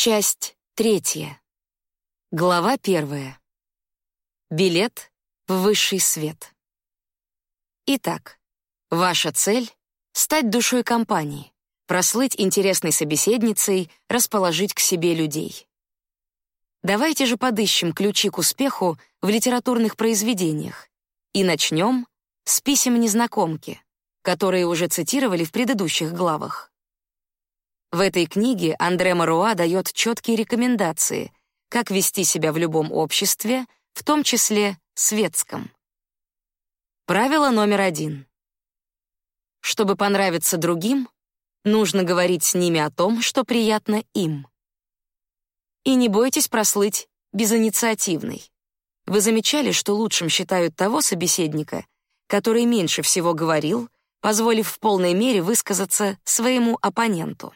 Часть третья. Глава первая. Билет в высший свет. Итак, ваша цель — стать душой компании, прослыть интересной собеседницей, расположить к себе людей. Давайте же подыщем ключи к успеху в литературных произведениях и начнем с писем незнакомки, которые уже цитировали в предыдущих главах. В этой книге Андре Маруа дает четкие рекомендации, как вести себя в любом обществе, в том числе светском. Правило номер один. Чтобы понравиться другим, нужно говорить с ними о том, что приятно им. И не бойтесь прослыть безинициативной. Вы замечали, что лучшим считают того собеседника, который меньше всего говорил, позволив в полной мере высказаться своему оппоненту.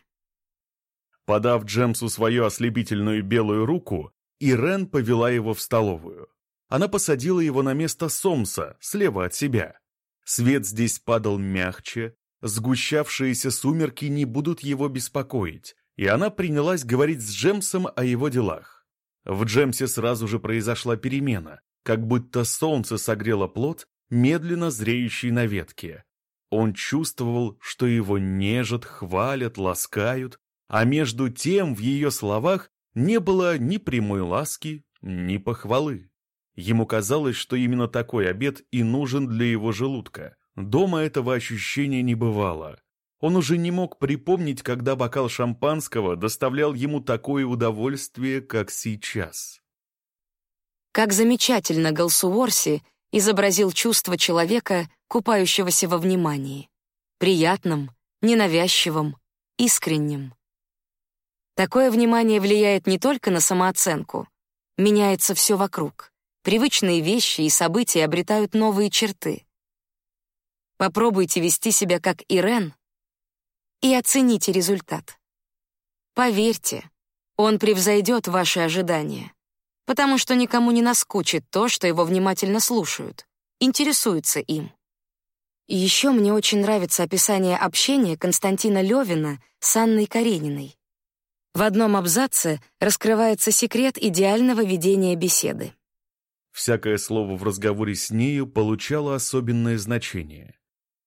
Подав Джемсу свою ослепительную белую руку, Ирен повела его в столовую. Она посадила его на место Сомса, слева от себя. Свет здесь падал мягче, сгущавшиеся сумерки не будут его беспокоить, и она принялась говорить с Джемсом о его делах. В Джемсе сразу же произошла перемена, как будто солнце согрело плод, медленно зреющий на ветке. Он чувствовал, что его нежат, хвалят, ласкают, а между тем в ее словах не было ни прямой ласки, ни похвалы. Ему казалось, что именно такой обед и нужен для его желудка. Дома этого ощущения не бывало. Он уже не мог припомнить, когда бокал шампанского доставлял ему такое удовольствие, как сейчас. Как замечательно Галсуорси изобразил чувство человека, купающегося во внимании. Приятным, ненавязчивым, искренним. Такое внимание влияет не только на самооценку. Меняется все вокруг. Привычные вещи и события обретают новые черты. Попробуйте вести себя как Ирен и оцените результат. Поверьте, он превзойдет ваши ожидания, потому что никому не наскучит то, что его внимательно слушают, интересуются им. Еще мне очень нравится описание общения Константина Левина с Анной Карениной. В одном абзаце раскрывается секрет идеального ведения беседы. Всякое слово в разговоре с нею получало особенное значение.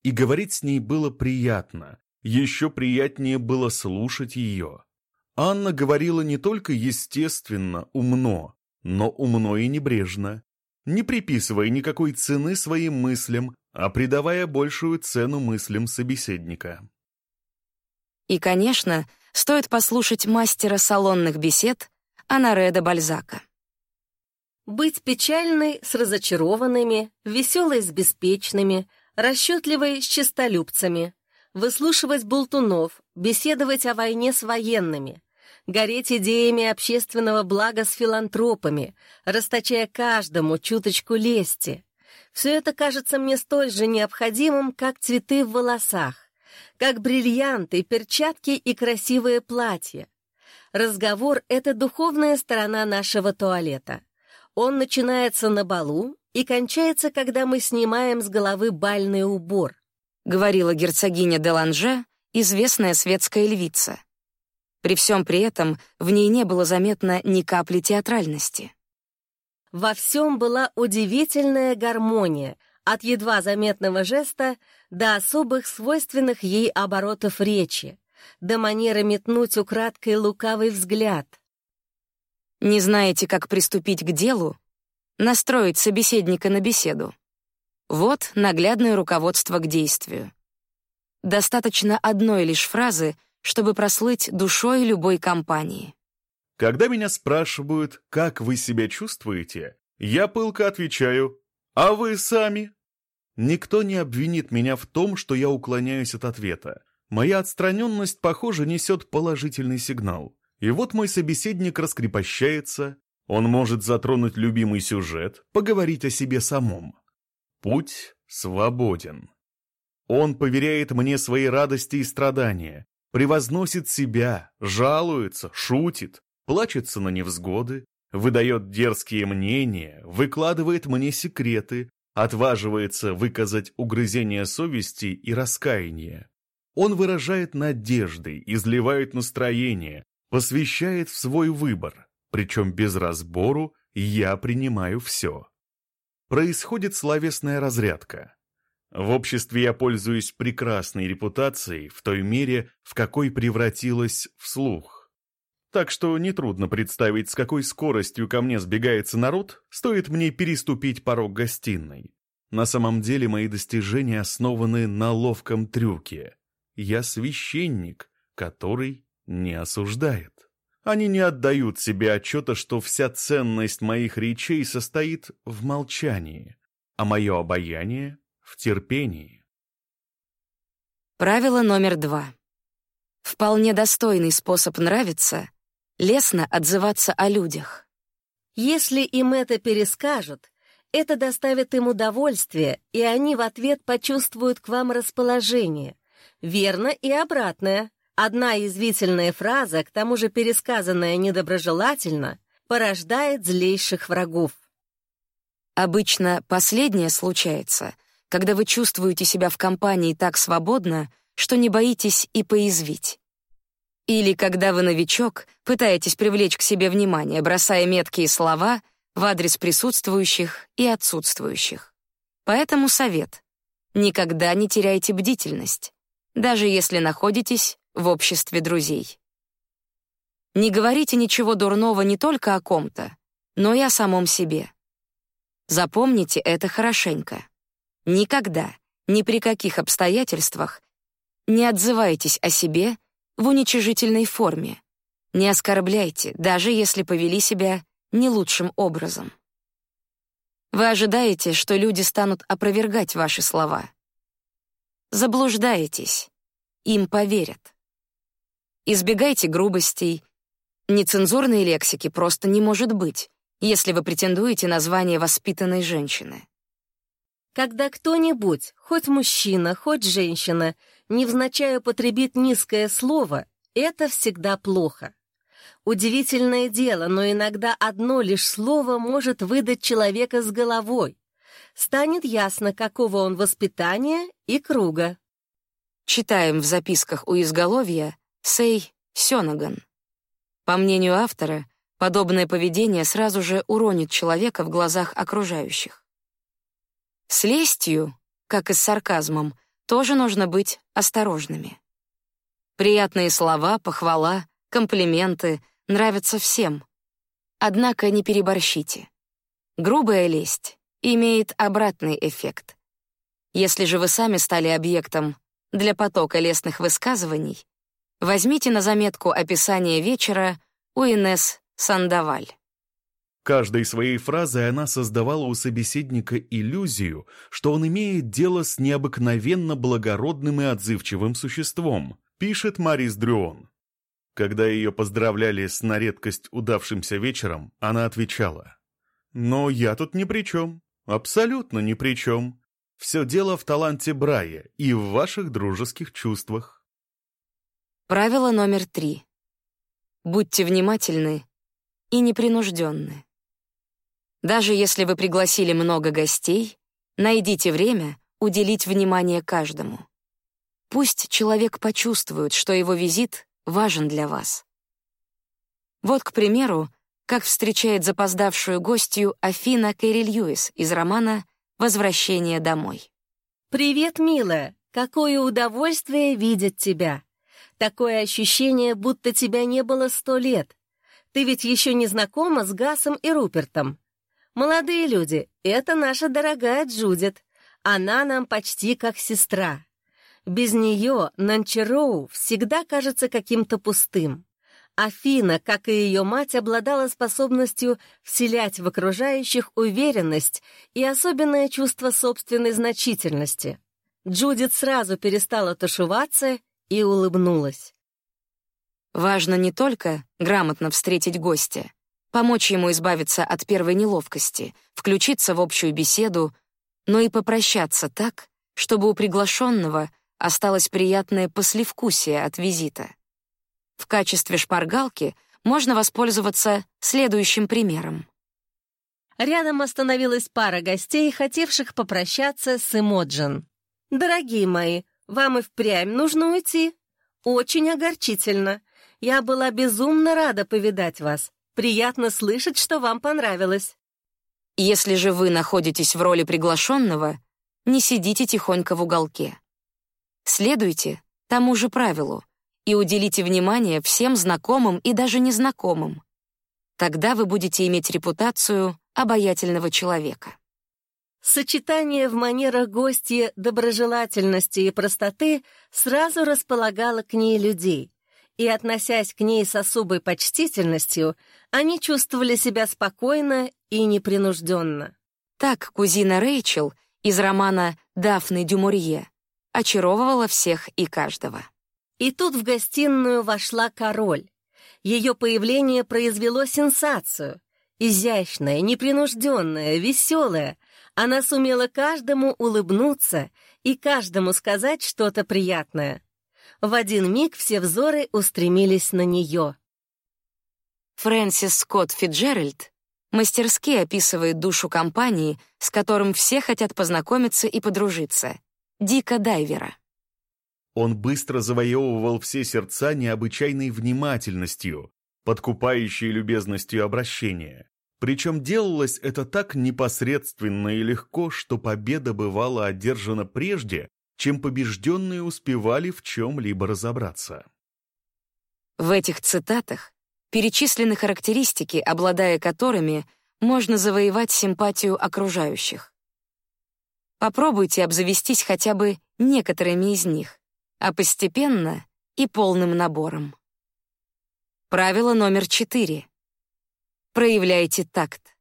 И говорить с ней было приятно, еще приятнее было слушать ее. Анна говорила не только естественно, умно, но умно и небрежно, не приписывая никакой цены своим мыслям, а придавая большую цену мыслям собеседника. И, конечно, стоит послушать мастера салонных бесед Анаре де Бальзака. Быть печальной с разочарованными, веселой с беспечными, расчетливой с честолюбцами, выслушивать болтунов, беседовать о войне с военными, гореть идеями общественного блага с филантропами, расточая каждому чуточку лести. Все это кажется мне столь же необходимым, как цветы в волосах как бриллианты, перчатки и красивые платья. Разговор — это духовная сторона нашего туалета. Он начинается на балу и кончается, когда мы снимаем с головы бальный убор, говорила герцогиня де Ланже, известная светская львица. При всем при этом в ней не было заметно ни капли театральности. Во всем была удивительная гармония, от едва заметного жеста до особых свойственных ей оборотов речи, до манеры метнуть украдкой лукавый взгляд. Не знаете, как приступить к делу? Настроить собеседника на беседу. Вот наглядное руководство к действию. Достаточно одной лишь фразы, чтобы прослыть душой любой компании. Когда меня спрашивают, как вы себя чувствуете, я пылко отвечаю «А вы сами?» Никто не обвинит меня в том, что я уклоняюсь от ответа. Моя отстраненность, похоже, несет положительный сигнал. И вот мой собеседник раскрепощается, он может затронуть любимый сюжет, поговорить о себе самом. Путь свободен. Он поверяет мне свои радости и страдания, превозносит себя, жалуется, шутит, плачется на невзгоды, выдает дерзкие мнения, выкладывает мне секреты, отваживается выказать угрызение совести и раскаяние. Он выражает надежды, изливает настроение, посвящает в свой выбор, причем без разбору «я принимаю все». Происходит словесная разрядка. В обществе я пользуюсь прекрасной репутацией в той мере, в какой превратилась в слух. Так что нетрудно представить, с какой скоростью ко мне сбегается народ, стоит мне переступить порог гостиной. На самом деле мои достижения основаны на ловком трюке. Я священник, который не осуждает. Они не отдают себе отчета, что вся ценность моих речей состоит в молчании, а мое обаяние — в терпении. Правило номер два. Вполне достойный способ нравиться — лестно отзываться о людях. Если им это перескажут, это доставит им удовольствие, и они в ответ почувствуют к вам расположение. Верно и обратное. Одна язвительная фраза, к тому же пересказанная недоброжелательно, порождает злейших врагов. Обычно последнее случается, когда вы чувствуете себя в компании так свободно, что не боитесь и поязвить. Или когда вы новичок, пытаетесь привлечь к себе внимание, бросая меткие слова в адрес присутствующих и отсутствующих. Поэтому совет: никогда не теряйте бдительность, даже если находитесь в обществе друзей. Не говорите ничего дурного не только о ком-то, но и о самом себе. Запомните это хорошенько. Никогда, ни при каких обстоятельствах не отзывайтесь о себе в уничижительной форме. Не оскорбляйте, даже если повели себя не лучшим образом. Вы ожидаете, что люди станут опровергать ваши слова. Заблуждаетесь. Им поверят. Избегайте грубостей. Нецензурной лексики просто не может быть, если вы претендуете на звание воспитанной женщины. Когда кто-нибудь, хоть мужчина, хоть женщина, невзначай употребит низкое слово, это всегда плохо. Удивительное дело, но иногда одно лишь слово может выдать человека с головой. Станет ясно, какого он воспитания и круга. Читаем в записках у изголовья Сей Сёнаган. По мнению автора, подобное поведение сразу же уронит человека в глазах окружающих. С лестью, как и с сарказмом, тоже нужно быть осторожными. Приятные слова, похвала, комплименты нравятся всем. Однако не переборщите. Грубая лесть имеет обратный эффект. Если же вы сами стали объектом для потока лестных высказываний, Возьмите на заметку описание вечера у Инес Сандаваль. Каждой своей фразой она создавала у собеседника иллюзию, что он имеет дело с необыкновенно благородным и отзывчивым существом, пишет Марис Дрюон. Когда ее поздравляли с на редкость удавшимся вечером, она отвечала, «Но я тут ни при чем, абсолютно ни при чем. Все дело в таланте Брая и в ваших дружеских чувствах». Правило номер три. Будьте внимательны и непринужденны. Даже если вы пригласили много гостей, найдите время уделить внимание каждому. Пусть человек почувствует, что его визит важен для вас. Вот, к примеру, как встречает запоздавшую гостью Афина Кэрри Льюис из романа «Возвращение домой». «Привет, милая! Какое удовольствие видеть тебя! Такое ощущение, будто тебя не было сто лет. Ты ведь еще не знакома с Гасом и Рупертом. Молодые люди, это наша дорогая Джудит. Она нам почти как сестра. Без нее Нанчероу всегда кажется каким-то пустым. Афина, как и ее мать, обладала способностью вселять в окружающих уверенность и особенное чувство собственной значительности. Джудит сразу перестала тушеваться и улыбнулась. Важно не только грамотно встретить гостя, помочь ему избавиться от первой неловкости, включиться в общую беседу, но и попрощаться так, чтобы у приглашенного осталось приятное послевкусие от визита. В качестве шпаргалки можно воспользоваться следующим примером. Рядом остановилась пара гостей, хотевших попрощаться с Эмоджин. «Дорогие мои, вам и впрямь нужно уйти. Очень огорчительно. Я была безумно рада повидать вас. Приятно слышать, что вам понравилось. Если же вы находитесь в роли приглашенного, не сидите тихонько в уголке. Следуйте тому же правилу и уделите внимание всем знакомым и даже незнакомым. Тогда вы будете иметь репутацию обаятельного человека. Сочетание в манерах гостья доброжелательности и простоты сразу располагало к ней людей, и, относясь к ней с особой почтительностью, они чувствовали себя спокойно и непринужденно. Так кузина Рэйчел из романа «Дафны Дюмурье» очаровывала всех и каждого. И тут в гостиную вошла король. Ее появление произвело сенсацию. Изящная, непринужденная, веселая, она сумела каждому улыбнуться и каждому сказать что-то приятное. В один миг все взоры устремились на нее. Фрэнсис Скотт Фиджеральд мастерски описывает душу компании, с которым все хотят познакомиться и подружиться — Дика Дайвера. Он быстро завоевывал все сердца необычайной внимательностью, подкупающей любезностью обращения. Причем делалось это так непосредственно и легко, что победа бывала одержана прежде, чем побежденные успевали в чем-либо разобраться. В этих цитатах перечислены характеристики, обладая которыми можно завоевать симпатию окружающих. Попробуйте обзавестись хотя бы некоторыми из них, а постепенно и полным набором. Правило номер четыре. Проявляйте такт.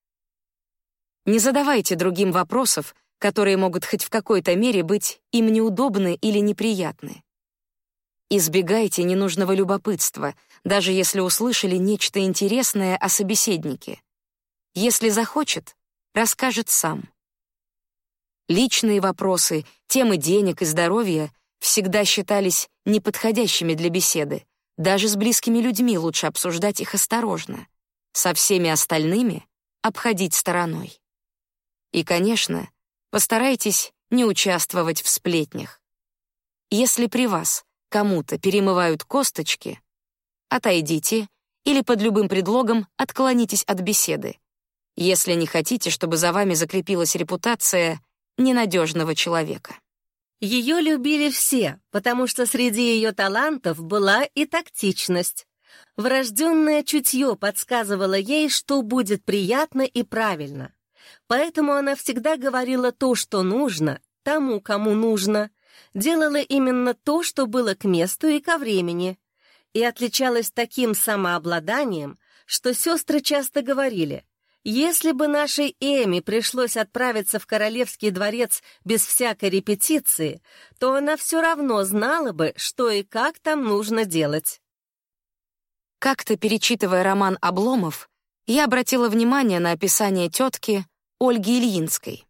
Не задавайте другим вопросов, которые могут хоть в какой-то мере быть им неудобны или неприятны. Избегайте ненужного любопытства, даже если услышали нечто интересное о собеседнике. Если захочет, расскажет сам. Личные вопросы, темы денег и здоровья всегда считались неподходящими для беседы. Даже с близкими людьми лучше обсуждать их осторожно со всеми остальными обходить стороной. И, конечно, постарайтесь не участвовать в сплетнях. Если при вас кому-то перемывают косточки, отойдите или под любым предлогом отклонитесь от беседы, если не хотите, чтобы за вами закрепилась репутация ненадежного человека. Ее любили все, потому что среди ее талантов была и тактичность. Врожденное чутье подсказывало ей, что будет приятно и правильно. Поэтому она всегда говорила то, что нужно, тому, кому нужно, делала именно то, что было к месту и ко времени, и отличалась таким самообладанием, что сестры часто говорили, если бы нашей Эми пришлось отправиться в королевский дворец без всякой репетиции, то она все равно знала бы, что и как там нужно делать. Как-то, перечитывая роман «Обломов», я обратила внимание на описание тетки Ольги Ильинской.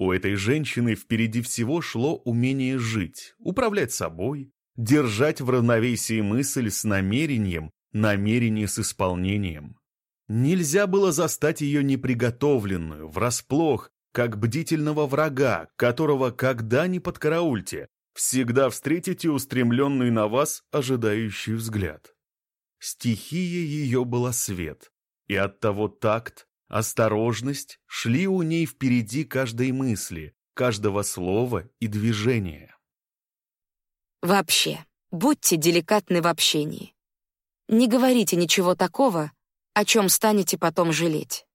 У этой женщины впереди всего шло умение жить, управлять собой, держать в равновесии мысль с намерением, намерение с исполнением. Нельзя было застать ее неприготовленную, врасплох, как бдительного врага, которого когда ни подкараульте, всегда встретите устремленный на вас ожидающий взгляд. Стихия ее была свет, и оттого такт, осторожность шли у ней впереди каждой мысли, каждого слова и движения. Вообще, будьте деликатны в общении. Не говорите ничего такого, о чем станете потом жалеть.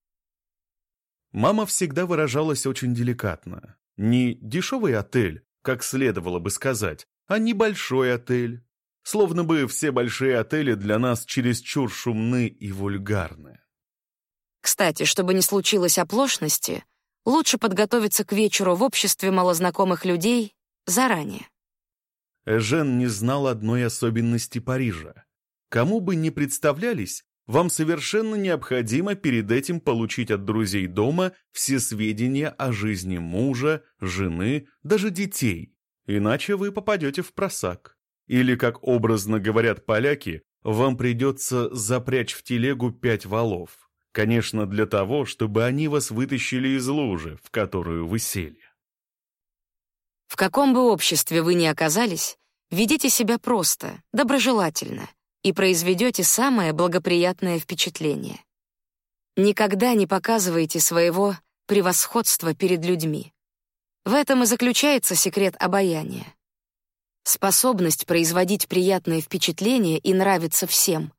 Мама всегда выражалась очень деликатно. Не дешевый отель, как следовало бы сказать, а небольшой отель, Словно бы все большие отели для нас чересчур шумны и вульгарны. Кстати, чтобы не случилось оплошности, лучше подготовиться к вечеру в обществе малознакомых людей заранее. Эжен не знал одной особенности Парижа. Кому бы ни представлялись, вам совершенно необходимо перед этим получить от друзей дома все сведения о жизни мужа, жены, даже детей, иначе вы попадете в просак. Или, как образно говорят поляки, вам придется запрячь в телегу пять валов. Конечно, для того, чтобы они вас вытащили из лужи, в которую вы сели. В каком бы обществе вы ни оказались, ведите себя просто, доброжелательно и произведете самое благоприятное впечатление. Никогда не показывайте своего превосходства перед людьми. В этом и заключается секрет обаяния. Способность производить приятное впечатление и нравиться всем.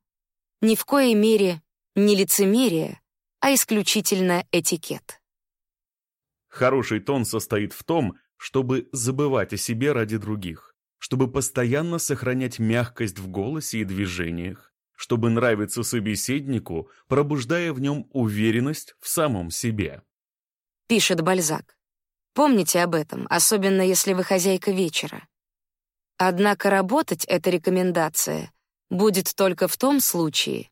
Ни в коей мере не лицемерие, а исключительно этикет. Хороший тон состоит в том, чтобы забывать о себе ради других, чтобы постоянно сохранять мягкость в голосе и движениях, чтобы нравиться собеседнику, пробуждая в нем уверенность в самом себе. Пишет Бальзак. Помните об этом, особенно если вы хозяйка вечера. Однако работать эта рекомендация будет только в том случае,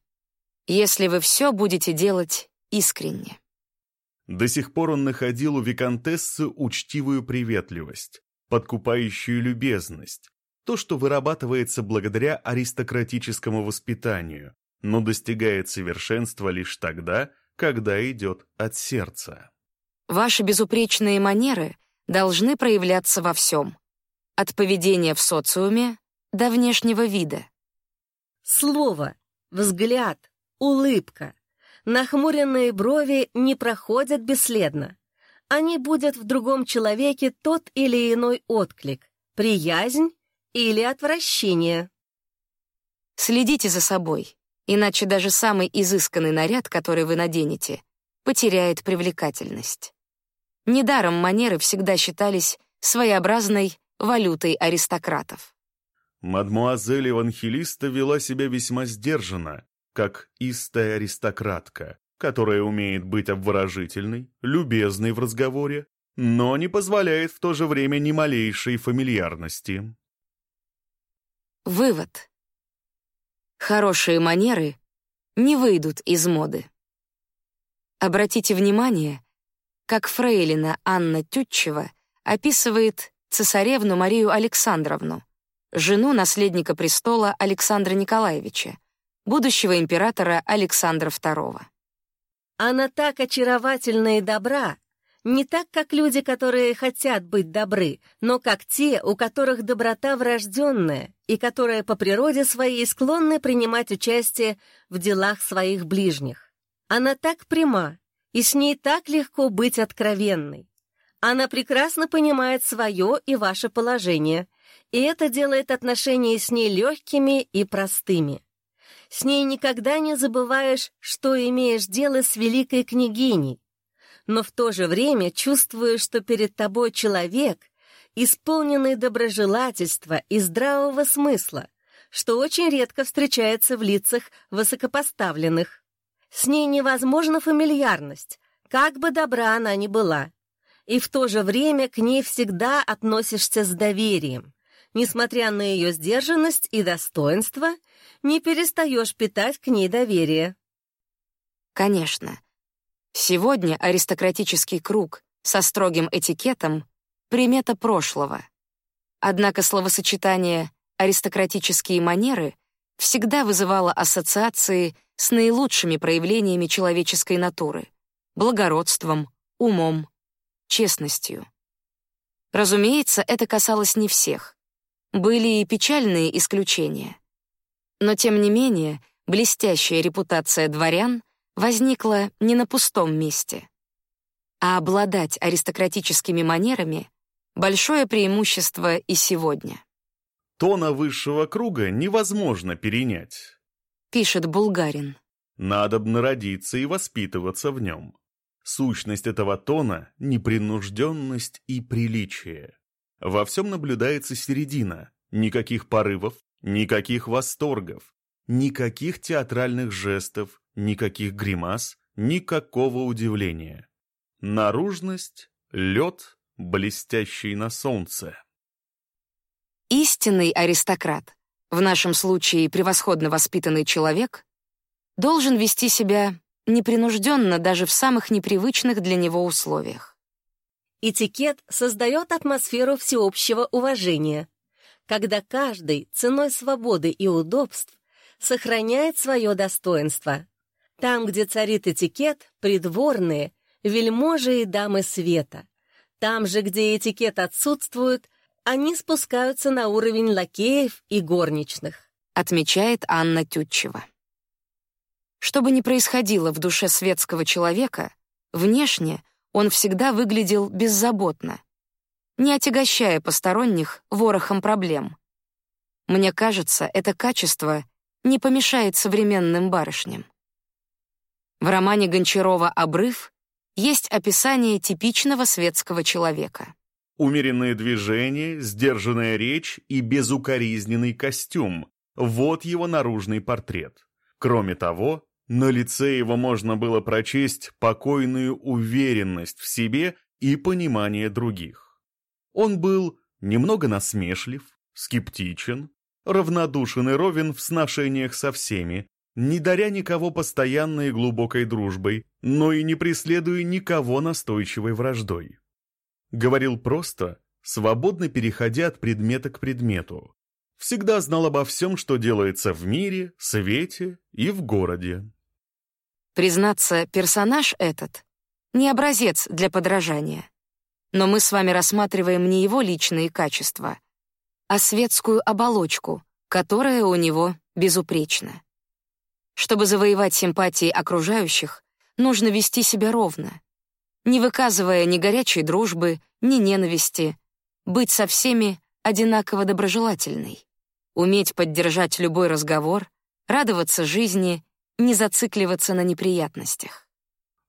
если вы все будете делать искренне. До сих пор он находил у виконтессы учтивую приветливость, подкупающую любезность, то, что вырабатывается благодаря аристократическому воспитанию, но достигает совершенства лишь тогда, когда идет от сердца. Ваши безупречные манеры должны проявляться во всем, от поведения в социуме до внешнего вида. Слово, взгляд, улыбка, нахмуренные брови не проходят бесследно. Они будут в другом человеке тот или иной отклик, приязнь или отвращение. Следите за собой, иначе даже самый изысканный наряд, который вы наденете, потеряет привлекательность. Недаром манеры всегда считались своеобразной валютой аристократов. Мадмуазель Евангелиста вела себя весьма сдержанно, как истая аристократка, которая умеет быть обворожительной, любезной в разговоре, но не позволяет в то же время ни малейшей фамильярности. Вывод. Хорошие манеры не выйдут из моды. Обратите внимание, как фрейлина Анна Тютчева описывает цесаревну Марию Александровну, жену наследника престола Александра Николаевича, будущего императора Александра II. Она так очаровательна и добра, не так, как люди, которые хотят быть добры, но как те, у которых доброта врожденная и которые по природе своей склонны принимать участие в делах своих ближних. Она так пряма, и с ней так легко быть откровенной. Она прекрасно понимает свое и ваше положение, и это делает отношения с ней легкими и простыми. С ней никогда не забываешь, что имеешь дело с великой княгиней, но в то же время чувствуешь, что перед тобой человек, исполненный доброжелательства и здравого смысла, что очень редко встречается в лицах высокопоставленных. С ней невозможна фамильярность, как бы добра она ни была. И в то же время к ней всегда относишься с доверием. Несмотря на ее сдержанность и достоинство, не перестаешь питать к ней доверие. Конечно. Сегодня аристократический круг со строгим этикетом — примета прошлого. Однако словосочетание «аристократические манеры» всегда вызывало ассоциации с наилучшими проявлениями человеческой натуры — благородством, умом, честностью. Разумеется, это касалось не всех. Были и печальные исключения. Но, тем не менее, блестящая репутация дворян возникла не на пустом месте. А обладать аристократическими манерами — большое преимущество и сегодня. Тона высшего круга невозможно перенять. Пишет Булгарин. Надобно родиться и воспитываться в нем. Сущность этого тона — непринужденность и приличие. Во всем наблюдается середина. Никаких порывов, никаких восторгов, никаких театральных жестов, никаких гримас, никакого удивления. Наружность — лед, блестящий на солнце. Истинный аристократ, в нашем случае превосходно воспитанный человек, должен вести себя непринужденно даже в самых непривычных для него условиях. Этикет создает атмосферу всеобщего уважения, когда каждый ценой свободы и удобств сохраняет свое достоинство. Там, где царит этикет, придворные, вельможи и дамы света. Там же, где этикет отсутствует, они спускаются на уровень лакеев и горничных. отмечает Анна Тютчева. Что бы ни происходило в душе светского человека, внешне он всегда выглядел беззаботно, не отягощая посторонних ворохом проблем. Мне кажется, это качество не помешает современным барышням. В романе Гончарова «Обрыв» есть описание типичного светского человека. Умеренные движения, сдержанная речь и безукоризненный костюм — вот его наружный портрет. Кроме того, на лице его можно было прочесть покойную уверенность в себе и понимание других. Он был немного насмешлив, скептичен, равнодушен и ровен в сношениях со всеми, не даря никого постоянной глубокой дружбой, но и не преследуя никого настойчивой враждой. Говорил просто, свободно переходя от предмета к предмету. Всегда знал обо всем, что делается в мире, свете и в городе. Признаться, персонаж этот — не образец для подражания. Но мы с вами рассматриваем не его личные качества, а светскую оболочку, которая у него безупречна. Чтобы завоевать симпатии окружающих, нужно вести себя ровно, не выказывая ни горячей дружбы, ни ненависти, быть со всеми одинаково доброжелательной, уметь поддержать любой разговор, радоваться жизни не зацикливаться на неприятностях.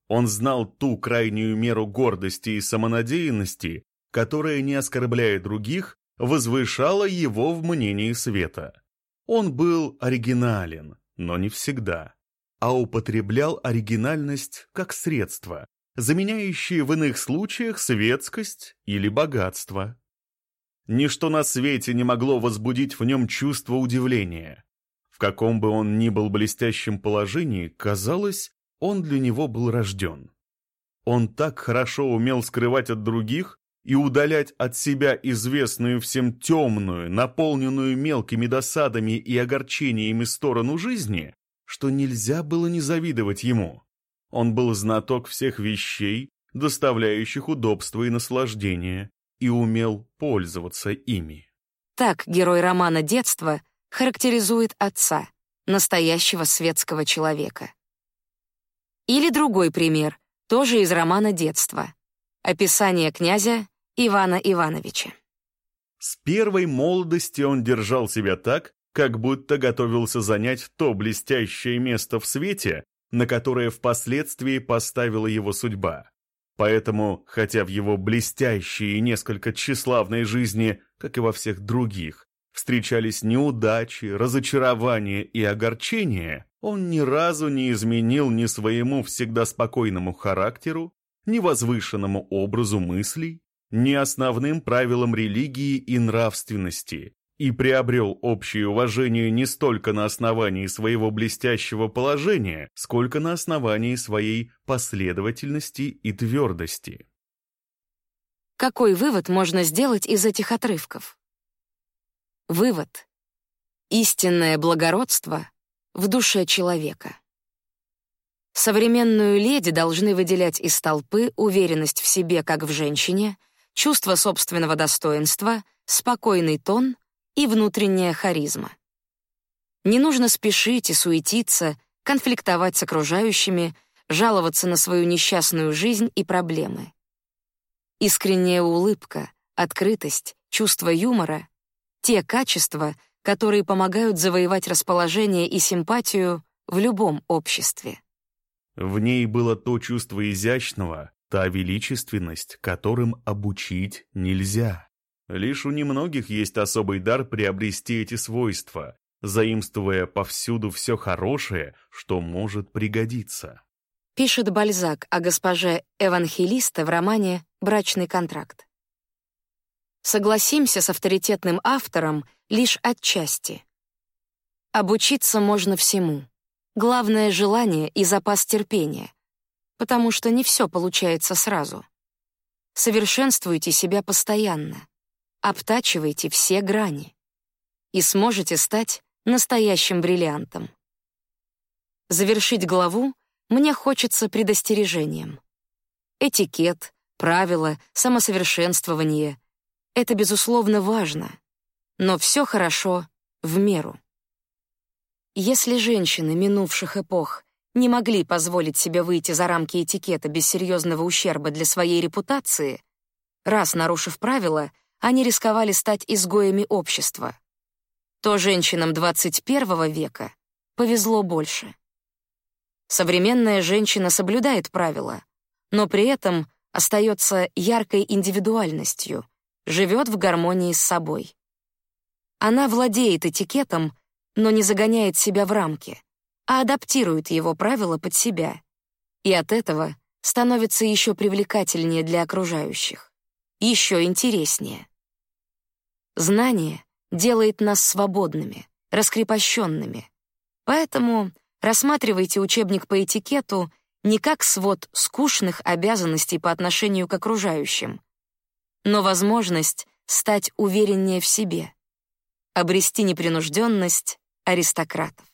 Он знал ту крайнюю меру гордости и самонадеянности, которая, не оскорбляя других, возвышала его в мнении света. Он был оригинален, но не всегда, а употреблял оригинальность как средство, заменяющее в иных случаях светскость или богатство. Ничто на свете не могло возбудить в нем чувство удивления. В каком бы он ни был блестящем положении, казалось, он для него был рожден. Он так хорошо умел скрывать от других и удалять от себя известную всем темную, наполненную мелкими досадами и огорчениями сторону жизни, что нельзя было не завидовать ему. Он был знаток всех вещей, доставляющих удобство и наслаждение, и умел пользоваться ими. Так герой романа детства характеризует отца, настоящего светского человека. Или другой пример, тоже из романа детства. Описание князя Ивана Ивановича. С первой молодости он держал себя так, как будто готовился занять то блестящее место в свете, на которое впоследствии поставила его судьба. Поэтому, хотя в его блестящей и несколько тщеславной жизни, как и во всех других, встречались неудачи, разочарования и огорчения, он ни разу не изменил ни своему всегда спокойному характеру, ни возвышенному образу мыслей, ни основным правилам религии и нравственности, и приобрел общее уважение не столько на основании своего блестящего положения, сколько на основании своей последовательности и твердости. Какой вывод можно сделать из этих отрывков? Вывод. Истинное благородство в душе человека. Современную леди должны выделять из толпы уверенность в себе как в женщине, чувство собственного достоинства, спокойный тон и внутренняя харизма. Не нужно спешить и суетиться, конфликтовать с окружающими, жаловаться на свою несчастную жизнь и проблемы. Искренняя улыбка, открытость, чувство юмора те качества, которые помогают завоевать расположение и симпатию в любом обществе. В ней было то чувство изящного, та величественность, которым обучить нельзя. Лишь у немногих есть особый дар приобрести эти свойства, заимствуя повсюду все хорошее, что может пригодиться. Пишет Бальзак о госпоже Эвангелиста в романе «Брачный контракт». Согласимся с авторитетным автором лишь отчасти. Обучиться можно всему. Главное — желание и запас терпения, потому что не все получается сразу. Совершенствуйте себя постоянно, обтачивайте все грани и сможете стать настоящим бриллиантом. Завершить главу мне хочется предостережением. Этикет, правила, самосовершенствование — это, безусловно, важно, но все хорошо в меру. Если женщины минувших эпох не могли позволить себе выйти за рамки этикета без серьезного ущерба для своей репутации, раз нарушив правила, они рисковали стать изгоями общества, то женщинам 21 века повезло больше. Современная женщина соблюдает правила, но при этом остается яркой индивидуальностью, живет в гармонии с собой. Она владеет этикетом, но не загоняет себя в рамки а адаптирует его правила под себя. И от этого становится еще привлекательнее для окружающих, еще интереснее. Знание делает нас свободными, раскрепощенными. Поэтому рассматривайте учебник по этикету не как свод скучных обязанностей по отношению к окружающим, но возможность стать увереннее в себе, обрести непринужденность аристократов.